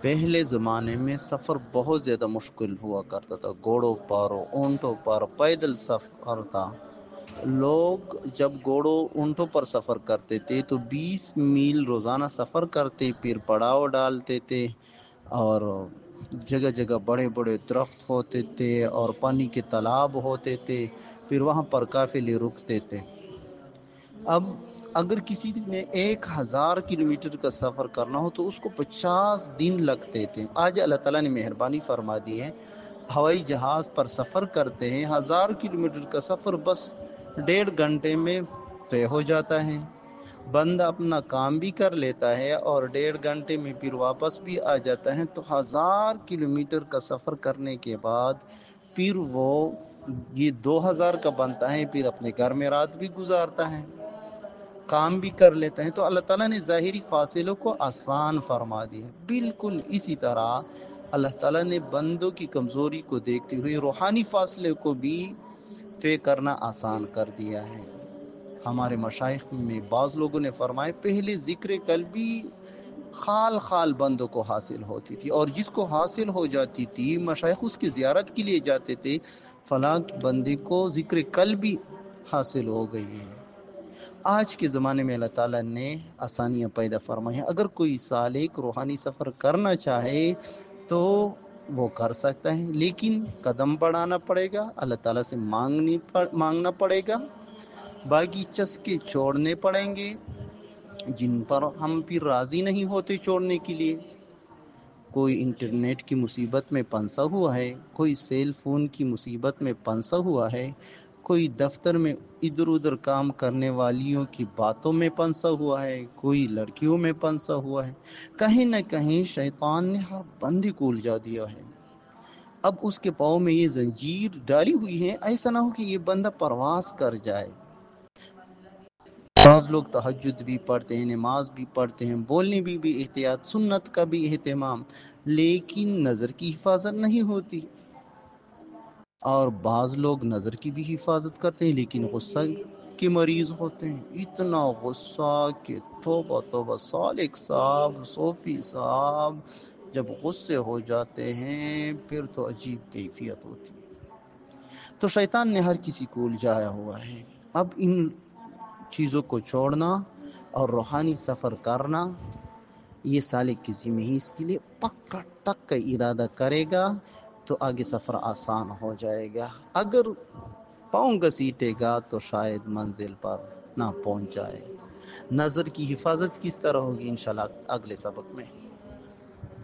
پہلے زمانے میں سفر بہت زیادہ مشکل ہوا کرتا تھا۔ گھوڑوں پر اونٹوں پر پیدل سفر تھا۔ لوگ جب گھوڑوں، اونٹوں پر سفر کرتے تھے تو بیس میل روزانہ سفر کرتے، پھر پڑاؤ ڈالتے تھے اور جگہ جگہ بڑے بڑے درخت ہوتے تھے اور پانی کے تالاب ہوتے تھے، پھر وہاں پر قافلے رکتے تھے۔ اب اگر کسی نے ایک ہزار کلومیٹر کا سفر کرنا ہو تو اس کو پچاس دن لگتے تھے آج اللہ تعالیٰ نے مہربانی فرما دی ہے۔ ہوائی جہاز پر سفر کرتے ہیں، ہزار کلومیٹر کا سفر بس ڈیڑھ گھنٹے میں طے ہو جاتا ہے۔ بند اپنا کام بھی کر لیتا ہے اور ڈیڑھ گھنٹے میں پھر واپس بھی آ جاتا ہے۔ تو ہزار کلومیٹر کا سفر کرنے کے بعد پھر وہ یہ دو ہزار کا بنتا ہے، پھر اپنے گھر میں رات بھی گزارتا ہے۔ کام بھی کر لیتے ہیں تو اللہ تعالیٰ نے ظاہری فاصلوں کو آسان فرما دی ہے۔ بالکل اسی طرح اللہ تعالیٰ نے بندوں کی کمزوری کو دیکھتے ہوئے روحانی فاصلے کو بھی طے کرنا آسان کر دیا ہے۔ ہمارے مشائق میں بعض لوگوں نے فرمائے پہلے ذکر قلبی خال خال بندوں کو حاصل ہوتی تھی اور جس کو حاصل ہو جاتی تھی، مشائق اس کی زیارت کے لیے جاتے تھے، فلاں بندے کو ذکر قلبی حاصل ہو گئی ہے۔ آج کے زمانے میں اللہ تعالیٰ نے آسانیاں پیدا فرمائی ہیں۔ اگر کوئی سالک روحانی سفر کرنا چاہے تو وہ کر سکتا ہے، لیکن قدم بڑھانا پڑے گا، اللہ تعالیٰ سے مانگنی مانگنا پڑے گا۔ باقی چسکے چھوڑنے پڑیں گے، جن پر ہم پھر راضی نہیں ہوتے چھوڑنے کے لیے۔ کوئی انٹرنیٹ کی مصیبت میں پنسا ہوا ہے، کوئی سیل فون کی مصیبت میں پنسا ہوا ہے۔ کوئی دفتر میں ادھر ادھر کام کرنے والیوں کی باتوں میں پنسا ہوا ہے، کوئی لڑکیوں میں پنسا ہوا ہے۔ کہیں نہ کہیں شیطان نے ہر بندی کو الجھا دیا ہے۔ اب اس کے پاؤں میں یہ زنجیر ڈالی ہوئی ہے، ایسا نہ ہو کہ یہ بندہ پرواز کر جائے۔ بعض لوگ تحجد بھی پڑھتے ہیں، نماز بھی پڑھتے ہیں، بولنے بھی بھی احتیاط، سنت کا بھی اہتمام، لیکن نظر کی حفاظت نہیں ہوتی۔ اور بعض لوگ نظر کی بھی حفاظت کرتے ہیں، لیکن غصہ کے مریض ہوتے ہیں۔ اتنا غصہ کہ توبہ توبہ۔ سالک صاحب، صوفی صاحب جب غصے ہو جاتے ہیں، پھر تو عجیب کیفیت ہوتی ہے۔ تو شیطان نے ہر کسی کو الجھایا ہوا ہے۔ اب ان چیزوں کو چھوڑنا اور روحانی سفر کرنا، یہ سالک کسی میں ہی اس کے لیے پکا ٹک کا ارادہ کرے گا۔ تو آگے سفر آسان ہو جائے گا۔ اگر پاؤں گسیٹے گا تو شاید منزل پر نہ پہنچ جائے۔ نظر کی حفاظت کس طرح ہوگی انشاءاللہ اگلے سبق میں۔